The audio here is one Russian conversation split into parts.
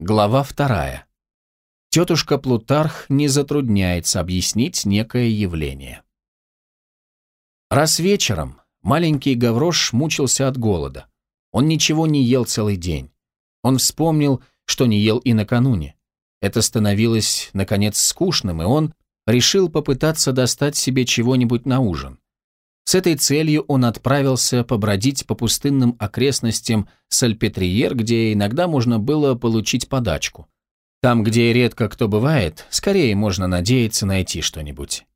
Глава вторая. Тетушка Плутарх не затрудняется объяснить некое явление. Раз вечером маленький Гаврош мучился от голода. Он ничего не ел целый день. Он вспомнил, что не ел и накануне. Это становилось, наконец, скучным, и он решил попытаться достать себе чего-нибудь на ужин. С этой целью он отправился побродить по пустынным окрестностям Сальпетриер, где иногда можно было получить подачку. Там, где редко кто бывает, скорее можно надеяться найти что-нибудь.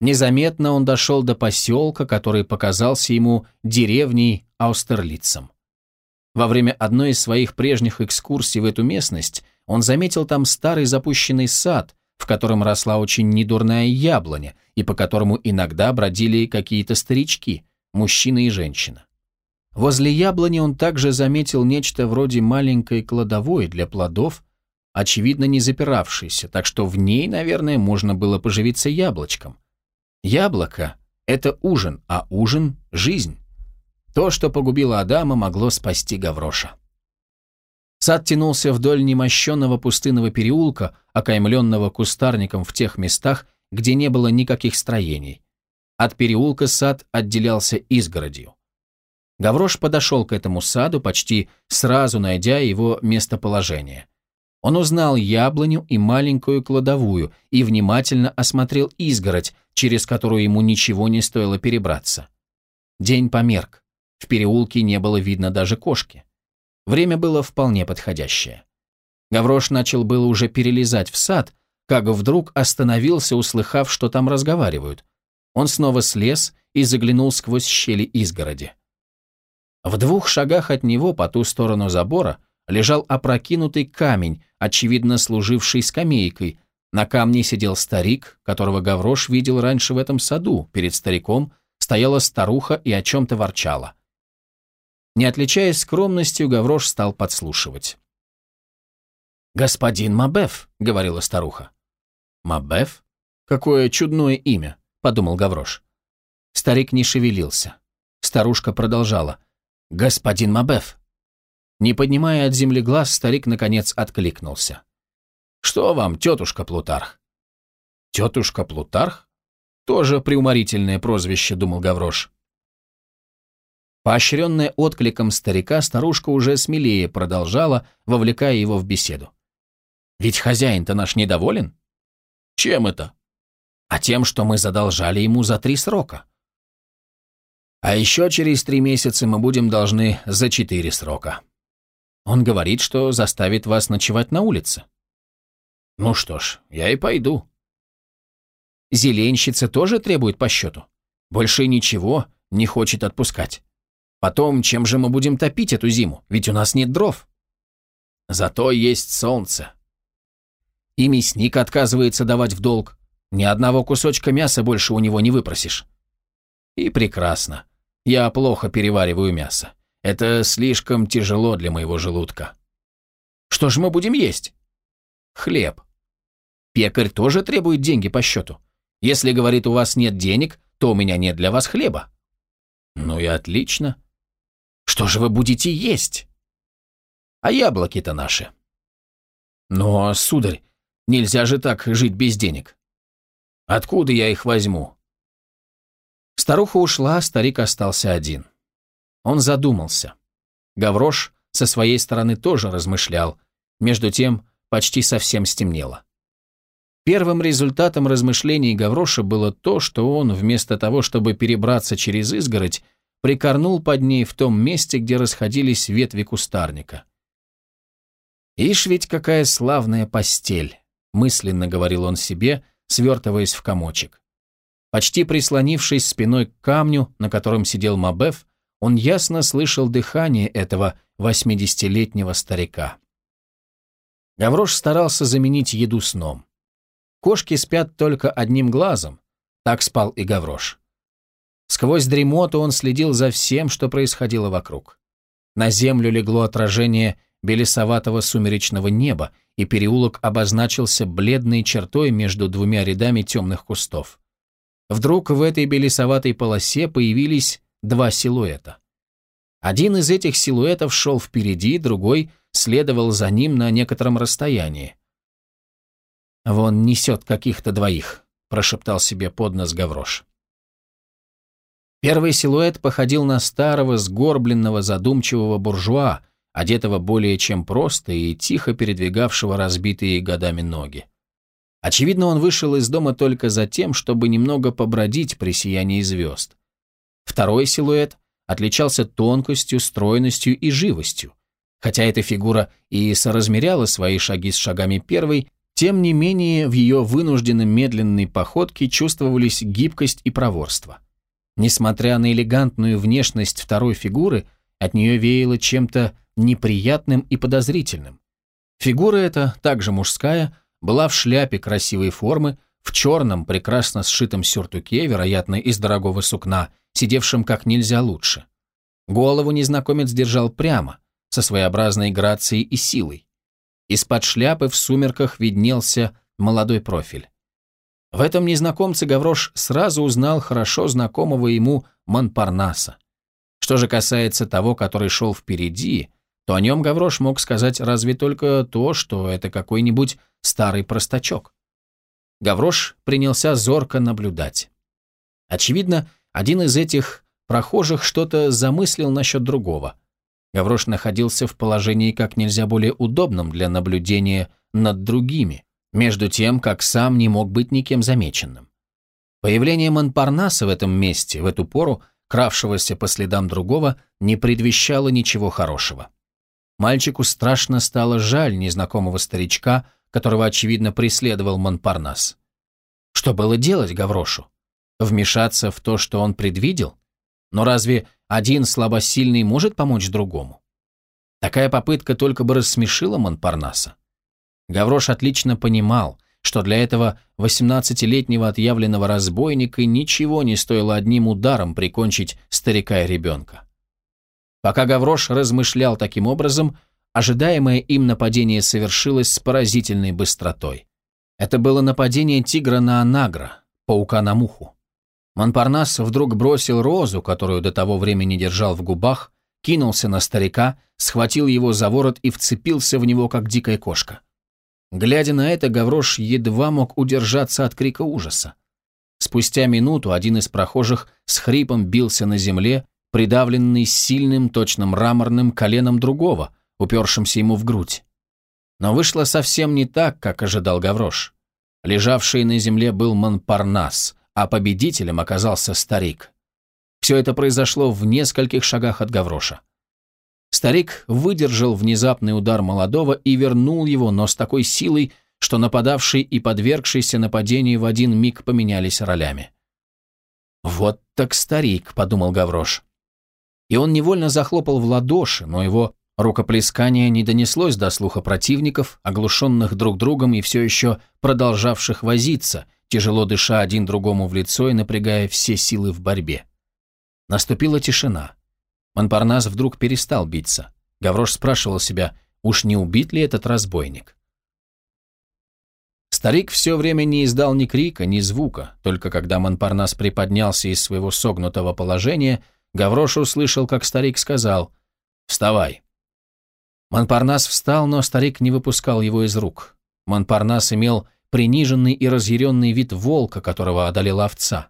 Незаметно он дошел до поселка, который показался ему деревней Аустерлицем. Во время одной из своих прежних экскурсий в эту местность он заметил там старый запущенный сад, в котором росла очень недурная яблоня, и по которому иногда бродили какие-то старички, мужчина и женщина. Возле яблони он также заметил нечто вроде маленькой кладовой для плодов, очевидно не запиравшейся, так что в ней, наверное, можно было поживиться яблочком. Яблоко – это ужин, а ужин – жизнь. То, что погубило Адама, могло спасти Гавроша. Сад тянулся вдоль немощенного пустынного переулка, окаймленного кустарником в тех местах, где не было никаких строений. От переулка сад отделялся изгородью. Гаврош подошел к этому саду, почти сразу найдя его местоположение. Он узнал яблоню и маленькую кладовую и внимательно осмотрел изгородь, через которую ему ничего не стоило перебраться. День померк. В переулке не было видно даже кошки. Время было вполне подходящее. Гаврош начал было уже перелезать в сад, как вдруг остановился, услыхав, что там разговаривают. Он снова слез и заглянул сквозь щели изгороди. В двух шагах от него, по ту сторону забора, лежал опрокинутый камень, очевидно служивший скамейкой. На камне сидел старик, которого Гаврош видел раньше в этом саду. Перед стариком стояла старуха и о чем-то ворчала. Не отличаясь скромностью, Гаврош стал подслушивать. «Господин Мабеф», — говорила старуха. «Мабеф? Какое чудное имя», — подумал Гаврош. Старик не шевелился. Старушка продолжала. «Господин Мабеф». Не поднимая от земли глаз, старик, наконец, откликнулся. «Что вам, тетушка Плутарх?» «Тетушка Плутарх?» Тоже приуморительное прозвище, думал Гаврош. Поощренная откликом старика, старушка уже смелее продолжала, вовлекая его в беседу. «Ведь хозяин-то наш недоволен?» «Чем это?» «А тем, что мы задолжали ему за три срока». «А еще через три месяца мы будем должны за четыре срока». Он говорит, что заставит вас ночевать на улице. Ну что ж, я и пойду. Зеленщица тоже требует по счету. Больше ничего не хочет отпускать. Потом, чем же мы будем топить эту зиму? Ведь у нас нет дров. Зато есть солнце. И мясник отказывается давать в долг. Ни одного кусочка мяса больше у него не выпросишь. И прекрасно. Я плохо перевариваю мясо. Это слишком тяжело для моего желудка. Что же мы будем есть? Хлеб. Пекарь тоже требует деньги по счету. Если, говорит, у вас нет денег, то у меня нет для вас хлеба. Ну и отлично. Что же вы будете есть? А яблоки-то наши. Но, сударь, нельзя же так жить без денег. Откуда я их возьму? Старуха ушла, старик остался один. Он задумался. Гаврош со своей стороны тоже размышлял. Между тем, почти совсем стемнело. Первым результатом размышлений Гавроша было то, что он, вместо того, чтобы перебраться через изгородь, прикорнул под ней в том месте, где расходились ветви кустарника. «Ишь ведь какая славная постель!» — мысленно говорил он себе, свертываясь в комочек. Почти прислонившись спиной к камню, на котором сидел Мабеф, он ясно слышал дыхание этого восьмидесятилетнего старика. Гаврош старался заменить еду сном. Кошки спят только одним глазом, так спал и Гаврош. Сквозь дремоту он следил за всем, что происходило вокруг. На землю легло отражение белесоватого сумеречного неба, и переулок обозначился бледной чертой между двумя рядами темных кустов. Вдруг в этой белесоватой полосе появились два силуэта. Один из этих силуэтов шел впереди, другой следовал за ним на некотором расстоянии. «Вон несет каких-то двоих», — прошептал себе под нос Гаврош. Первый силуэт походил на старого, сгорбленного, задумчивого буржуа, одетого более чем просто и тихо передвигавшего разбитые годами ноги. Очевидно, он вышел из дома только за тем, чтобы немного побродить при сиянии звезд. Второй силуэт отличался тонкостью, стройностью и живостью. Хотя эта фигура и соразмеряла свои шаги с шагами первой, тем не менее в ее вынужденно медленной походке чувствовались гибкость и проворство. Несмотря на элегантную внешность второй фигуры, от нее веяло чем-то неприятным и подозрительным. Фигура эта, также мужская, была в шляпе красивой формы, в черном, прекрасно сшитом сюртуке, вероятно, из дорогого сукна, сидевшем как нельзя лучше. Голову незнакомец держал прямо, со своеобразной грацией и силой. Из-под шляпы в сумерках виднелся молодой профиль. В этом незнакомце Гаврош сразу узнал хорошо знакомого ему Монпарнаса. Что же касается того, который шел впереди, то о нем Гаврош мог сказать разве только то, что это какой-нибудь старый простачок. Гаврош принялся зорко наблюдать. Очевидно, один из этих прохожих что-то замыслил насчет другого. Гаврош находился в положении как нельзя более удобном для наблюдения над другими, между тем, как сам не мог быть никем замеченным. Появление Монпарнаса в этом месте, в эту пору, кравшегося по следам другого, не предвещало ничего хорошего. Мальчику страшно стало жаль незнакомого старичка, которого, очевидно, преследовал Монпарнас. Что было делать Гаврошу? Вмешаться в то, что он предвидел? Но разве один слабосильный может помочь другому? Такая попытка только бы рассмешила Монпарнаса. Гаврош отлично понимал, что для этого 18-летнего отъявленного разбойника ничего не стоило одним ударом прикончить старика и ребенка. Пока Гаврош размышлял таким образом, ожидаемое им нападение совершилось с поразительной быстротой. Это было нападение тигра на анагра, паука на муху. Монпарнас вдруг бросил розу, которую до того времени держал в губах, кинулся на старика, схватил его за ворот и вцепился в него, как дикая кошка. Глядя на это, Гаврош едва мог удержаться от крика ужаса. Спустя минуту один из прохожих с хрипом бился на земле, придавленный сильным, точно мраморным коленом другого, упершимся ему в грудь. Но вышло совсем не так, как ожидал Гаврош. Лежавший на земле был Монпарнас, а победителем оказался старик. Все это произошло в нескольких шагах от Гавроша. Старик выдержал внезапный удар молодого и вернул его, но с такой силой, что нападавший и подвергшийся нападению в один миг поменялись ролями. «Вот так старик», — подумал Гаврош и он невольно захлопал в ладоши, но его рукоплескание не донеслось до слуха противников, оглушенных друг другом и все еще продолжавших возиться, тяжело дыша один другому в лицо и напрягая все силы в борьбе. Наступила тишина. Монпарнас вдруг перестал биться. Гаврош спрашивал себя, уж не убит ли этот разбойник. Старик все время не издал ни крика, ни звука, только когда Монпарнас приподнялся из своего согнутого положения – Гаврош услышал, как старик сказал «Вставай». Монпарнас встал, но старик не выпускал его из рук. Монпарнас имел приниженный и разъяренный вид волка, которого одолела овца.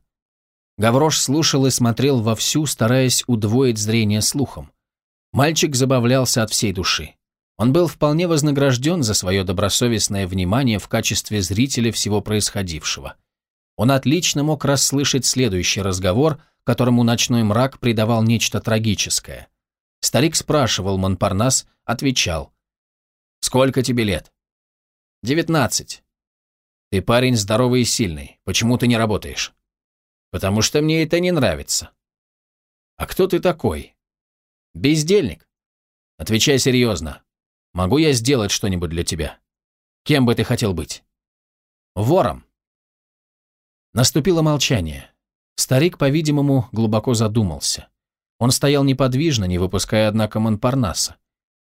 Гаврош слушал и смотрел вовсю, стараясь удвоить зрение слухом. Мальчик забавлялся от всей души. Он был вполне вознагражден за свое добросовестное внимание в качестве зрителя всего происходившего. Он отлично мог расслышать следующий разговор, которому ночной мрак придавал нечто трагическое. Старик спрашивал, Монпарнас отвечал. «Сколько тебе лет?» «Девятнадцать». «Ты парень здоровый и сильный. Почему ты не работаешь?» «Потому что мне это не нравится». «А кто ты такой?» «Бездельник». «Отвечай серьезно. Могу я сделать что-нибудь для тебя? Кем бы ты хотел быть?» «Вором». Наступило молчание. Старик, по-видимому, глубоко задумался. Он стоял неподвижно, не выпуская, однако, Монпарнаса.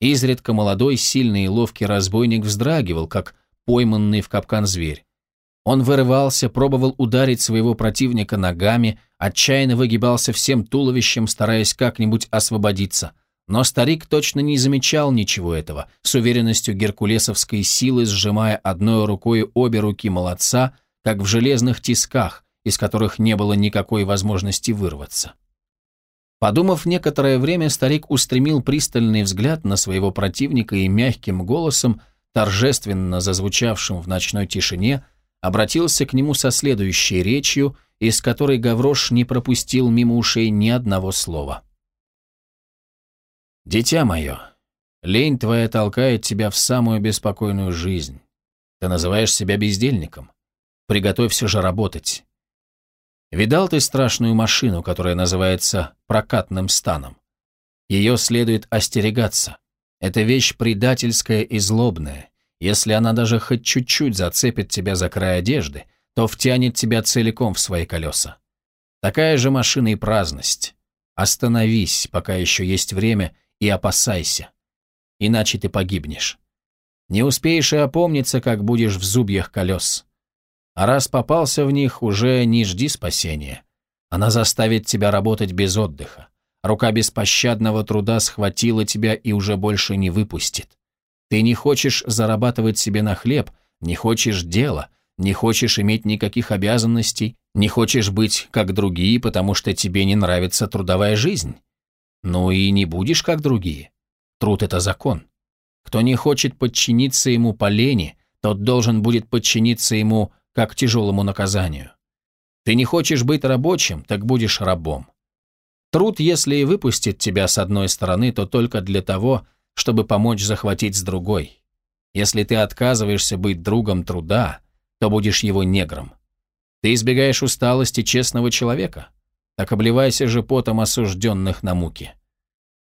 Изредка молодой, сильный и ловкий разбойник вздрагивал, как пойманный в капкан зверь. Он вырывался, пробовал ударить своего противника ногами, отчаянно выгибался всем туловищем, стараясь как-нибудь освободиться. Но старик точно не замечал ничего этого, с уверенностью геркулесовской силы сжимая одной рукой обе руки молодца, как в железных тисках, из которых не было никакой возможности вырваться. Подумав некоторое время, старик устремил пристальный взгляд на своего противника и мягким голосом, торжественно зазвучавшим в ночной тишине, обратился к нему со следующей речью, из которой Гаврош не пропустил мимо ушей ни одного слова. «Дитя мое, лень твоя толкает тебя в самую беспокойную жизнь. Ты называешь себя бездельником. Приготовься же работать. Видал ты страшную машину, которая называется прокатным станом? Ее следует остерегаться. Это вещь предательская и злобная. Если она даже хоть чуть-чуть зацепит тебя за край одежды, то втянет тебя целиком в свои колеса. Такая же машина и праздность. Остановись, пока еще есть время, и опасайся. Иначе ты погибнешь. Не успеешь и опомниться, как будешь в зубьях колес. А раз попался в них, уже не жди спасения. Она заставит тебя работать без отдыха. Рука беспощадного труда схватила тебя и уже больше не выпустит. Ты не хочешь зарабатывать себе на хлеб, не хочешь дела, не хочешь иметь никаких обязанностей, не хочешь быть как другие, потому что тебе не нравится трудовая жизнь. Ну и не будешь как другие. Труд – это закон. Кто не хочет подчиниться ему по лени, тот должен будет подчиниться ему как тяжелому наказанию. Ты не хочешь быть рабочим, так будешь рабом. Труд, если и выпустит тебя с одной стороны, то только для того, чтобы помочь захватить с другой. Если ты отказываешься быть другом труда, то будешь его негром. Ты избегаешь усталости честного человека, так обливайся же потом осужденных на муки.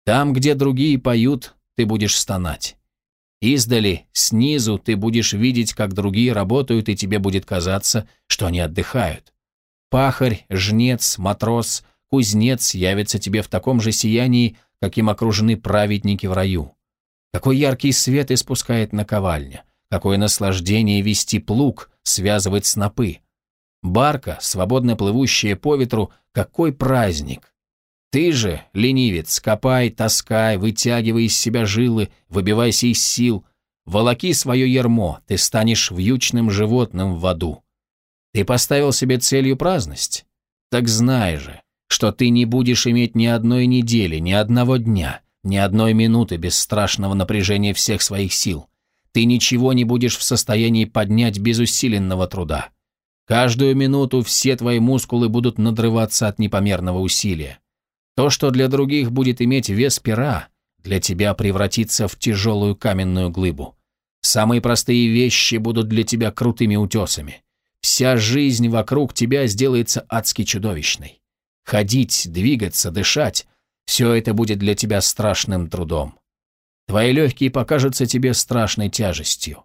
Там, где другие поют, ты будешь стонать. Издали, снизу ты будешь видеть, как другие работают, и тебе будет казаться, что они отдыхают. Пахарь, жнец, матрос, кузнец явятся тебе в таком же сиянии, каким окружены праведники в раю. Какой яркий свет испускает наковальня, какое наслаждение вести плуг, связывать снопы. Барка, свободно плывущая по ветру, какой праздник! Ты же, ленивец, копай, таскай, вытягивай из себя жилы, выбивайся из сил, волоки свое ермо, ты станешь вьючным животным в аду. Ты поставил себе целью праздность? Так знай же, что ты не будешь иметь ни одной недели, ни одного дня, ни одной минуты без страшного напряжения всех своих сил. Ты ничего не будешь в состоянии поднять без усиленного труда. Каждую минуту все твои мускулы будут надрываться от непомерного усилия. То, что для других будет иметь вес пера, для тебя превратится в тяжелую каменную глыбу. Самые простые вещи будут для тебя крутыми утесами. Вся жизнь вокруг тебя сделается адски чудовищной. Ходить, двигаться, дышать – все это будет для тебя страшным трудом. Твои легкие покажутся тебе страшной тяжестью.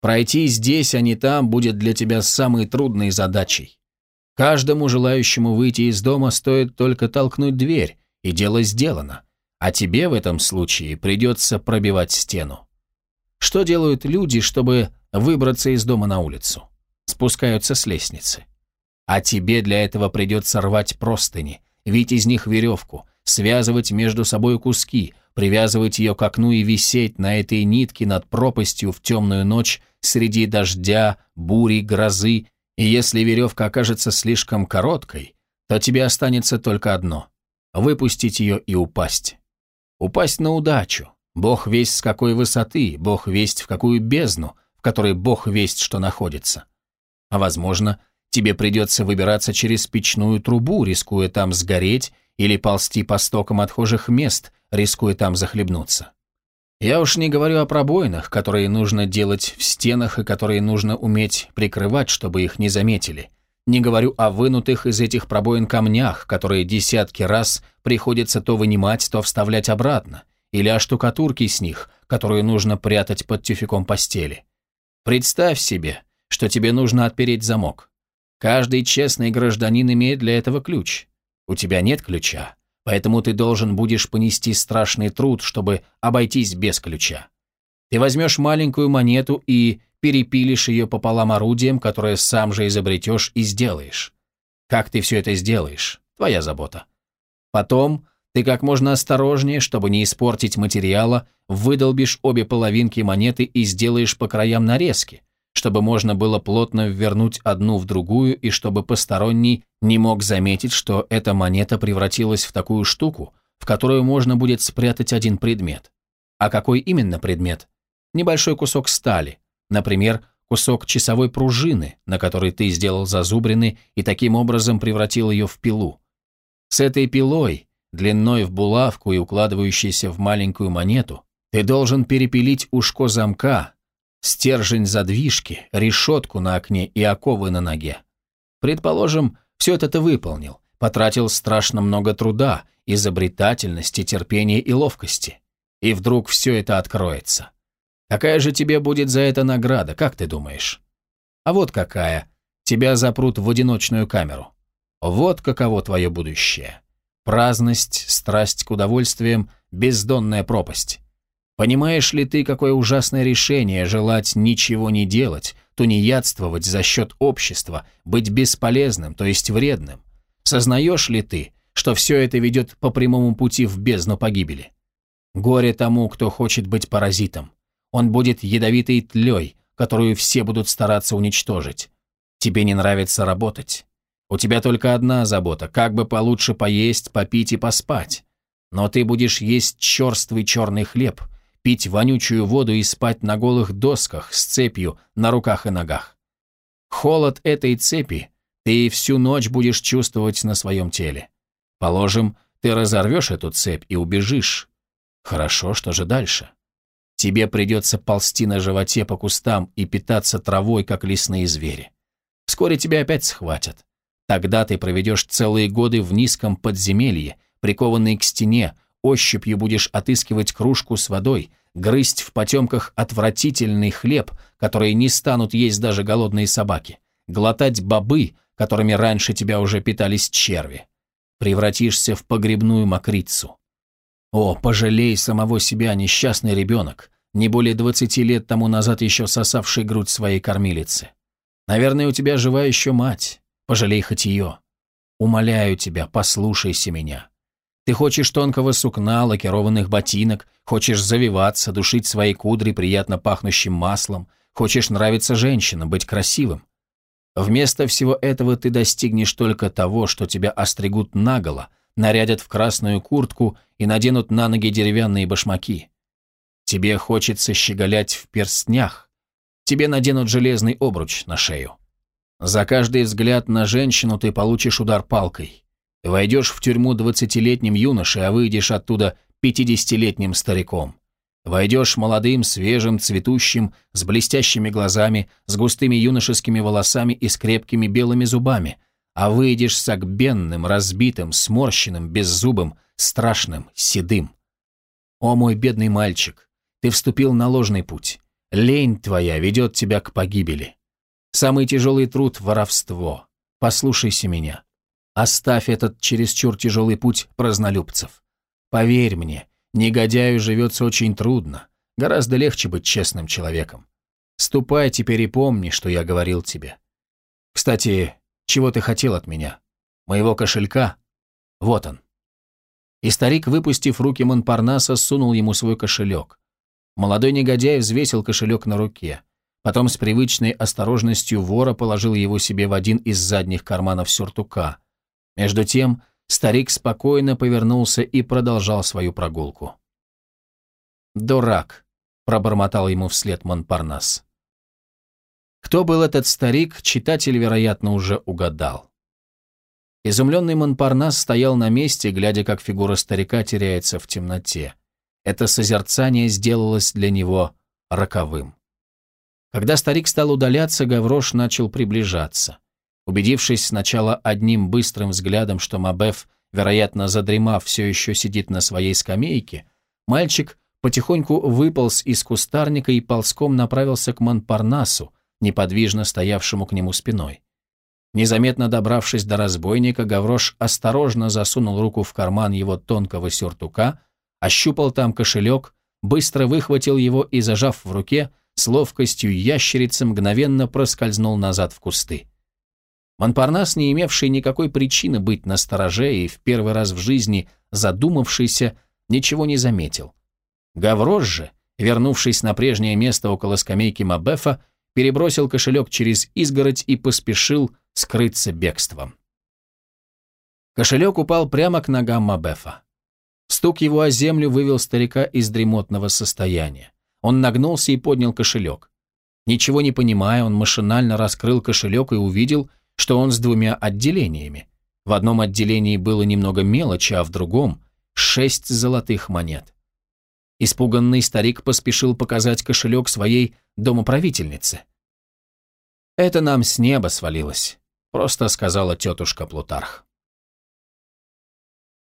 Пройти здесь, а не там, будет для тебя самой трудной задачей. Каждому желающему выйти из дома стоит только толкнуть дверь, и дело сделано. А тебе в этом случае придется пробивать стену. Что делают люди, чтобы выбраться из дома на улицу? Спускаются с лестницы. А тебе для этого придется рвать простыни, вить из них веревку, связывать между собой куски, привязывать ее к окну и висеть на этой нитке над пропастью в темную ночь среди дождя, бури, грозы, и если веревка окажется слишком короткой, то тебе останется только одно – выпустить ее и упасть. Упасть на удачу. Бог весть с какой высоты, Бог весть в какую бездну, в которой Бог весть что находится. А возможно, тебе придется выбираться через печную трубу, рискуя там сгореть, или ползти по стокам отхожих мест, рискуя там захлебнуться. Я уж не говорю о пробоинах, которые нужно делать в стенах и которые нужно уметь прикрывать, чтобы их не заметили. Не говорю о вынутых из этих пробоин камнях, которые десятки раз приходится то вынимать, то вставлять обратно, или о штукатурке с них, которую нужно прятать под тюфяком постели. Представь себе, что тебе нужно отпереть замок. Каждый честный гражданин имеет для этого ключ. У тебя нет ключа. Поэтому ты должен будешь понести страшный труд, чтобы обойтись без ключа. Ты возьмешь маленькую монету и перепилишь ее пополам орудием, которое сам же изобретешь и сделаешь. Как ты все это сделаешь? Твоя забота. Потом Ты как можно осторожнее, чтобы не испортить материала, выдолбишь обе половинки монеты и сделаешь по краям нарезки, чтобы можно было плотно ввернуть одну в другую и чтобы посторонний не мог заметить, что эта монета превратилась в такую штуку, в которую можно будет спрятать один предмет. А какой именно предмет? Небольшой кусок стали, например, кусок часовой пружины, на которой ты сделал зазубрины и таким образом превратил ее в пилу. С этой пилой длиной в булавку и укладывающейся в маленькую монету, ты должен перепилить ушко замка, стержень задвижки, решетку на окне и оковы на ноге. Предположим, все это ты выполнил, потратил страшно много труда, изобретательности, терпения и ловкости. И вдруг все это откроется. Какая же тебе будет за это награда, как ты думаешь? А вот какая. Тебя запрут в одиночную камеру. Вот каково твое будущее. Праздность, страсть к удовольствиям, бездонная пропасть. Понимаешь ли ты, какое ужасное решение желать ничего не делать, тунеядствовать за счет общества, быть бесполезным, то есть вредным? Сознаешь ли ты, что все это ведет по прямому пути в бездну погибели? Горе тому, кто хочет быть паразитом. Он будет ядовитой тлей, которую все будут стараться уничтожить. Тебе не нравится работать. У тебя только одна забота, как бы получше поесть, попить и поспать. Но ты будешь есть черствый черный хлеб, пить вонючую воду и спать на голых досках с цепью на руках и ногах. Холод этой цепи ты всю ночь будешь чувствовать на своем теле. Положим, ты разорвешь эту цепь и убежишь. Хорошо, что же дальше? Тебе придется ползти на животе по кустам и питаться травой, как лесные звери. Вскоре тебя опять схватят. Тогда ты проведешь целые годы в низком подземелье, прикованный к стене, ощупью будешь отыскивать кружку с водой, грызть в потемках отвратительный хлеб, который не станут есть даже голодные собаки, глотать бобы, которыми раньше тебя уже питались черви. Превратишься в погребную мокрицу. О, пожалей самого себя, несчастный ребенок, не более двадцати лет тому назад еще сосавший грудь своей кормилицы. Наверное, у тебя жива еще мать. Пожалей хоть ее. Умоляю тебя, послушайся меня. Ты хочешь тонкого сукна, лакированных ботинок, хочешь завиваться, душить свои кудри приятно пахнущим маслом, хочешь нравиться женщинам, быть красивым. Вместо всего этого ты достигнешь только того, что тебя остригут наголо, нарядят в красную куртку и наденут на ноги деревянные башмаки. Тебе хочется щеголять в перстнях. Тебе наденут железный обруч на шею. За каждый взгляд на женщину ты получишь удар палкой. Войдешь в тюрьму двадцатилетним юношей, а выйдешь оттуда пятидесятилетним стариком. Войдешь молодым, свежим, цветущим, с блестящими глазами, с густыми юношескими волосами и с крепкими белыми зубами, а выйдешь сагбенным, разбитым, сморщенным, беззубым, страшным, седым. О, мой бедный мальчик, ты вступил на ложный путь. Лень твоя ведет тебя к погибели. Самый тяжелый труд – воровство. Послушайся меня. Оставь этот чересчур тяжелый путь празднолюбцев. Поверь мне, негодяю живется очень трудно. Гораздо легче быть честным человеком. Ступай теперь и помни, что я говорил тебе. Кстати, чего ты хотел от меня? Моего кошелька? Вот он. И старик, выпустив руки Монпарнаса, сунул ему свой кошелек. Молодой негодяй взвесил кошелек на руке. Потом с привычной осторожностью вора положил его себе в один из задних карманов сюртука. Между тем старик спокойно повернулся и продолжал свою прогулку. «Дурак», — пробормотал ему вслед Монпарнас. Кто был этот старик, читатель, вероятно, уже угадал. Изумленный Монпарнас стоял на месте, глядя, как фигура старика теряется в темноте. Это созерцание сделалось для него роковым. Когда старик стал удаляться, Гаврош начал приближаться. Убедившись сначала одним быстрым взглядом, что Мабеф, вероятно, задремав, все еще сидит на своей скамейке, мальчик потихоньку выполз из кустарника и ползком направился к Монпарнасу, неподвижно стоявшему к нему спиной. Незаметно добравшись до разбойника, Гаврош осторожно засунул руку в карман его тонкого сюртука, ощупал там кошелек, быстро выхватил его и, зажав в руке, с ловкостью ящерицы мгновенно проскользнул назад в кусты. Монпарнас, не имевший никакой причины быть настороже и в первый раз в жизни задумавшийся, ничего не заметил. Гаврош же, вернувшись на прежнее место около скамейки Мабефа, перебросил кошелек через изгородь и поспешил скрыться бегством. Кошелек упал прямо к ногам Мабефа. Стук его о землю вывел старика из дремотного состояния. Он нагнулся и поднял кошелек. Ничего не понимая, он машинально раскрыл кошелек и увидел, что он с двумя отделениями. В одном отделении было немного мелочи, а в другом — шесть золотых монет. Испуганный старик поспешил показать кошелек своей домоправительнице. «Это нам с неба свалилось», — просто сказала тетушка Плутарх.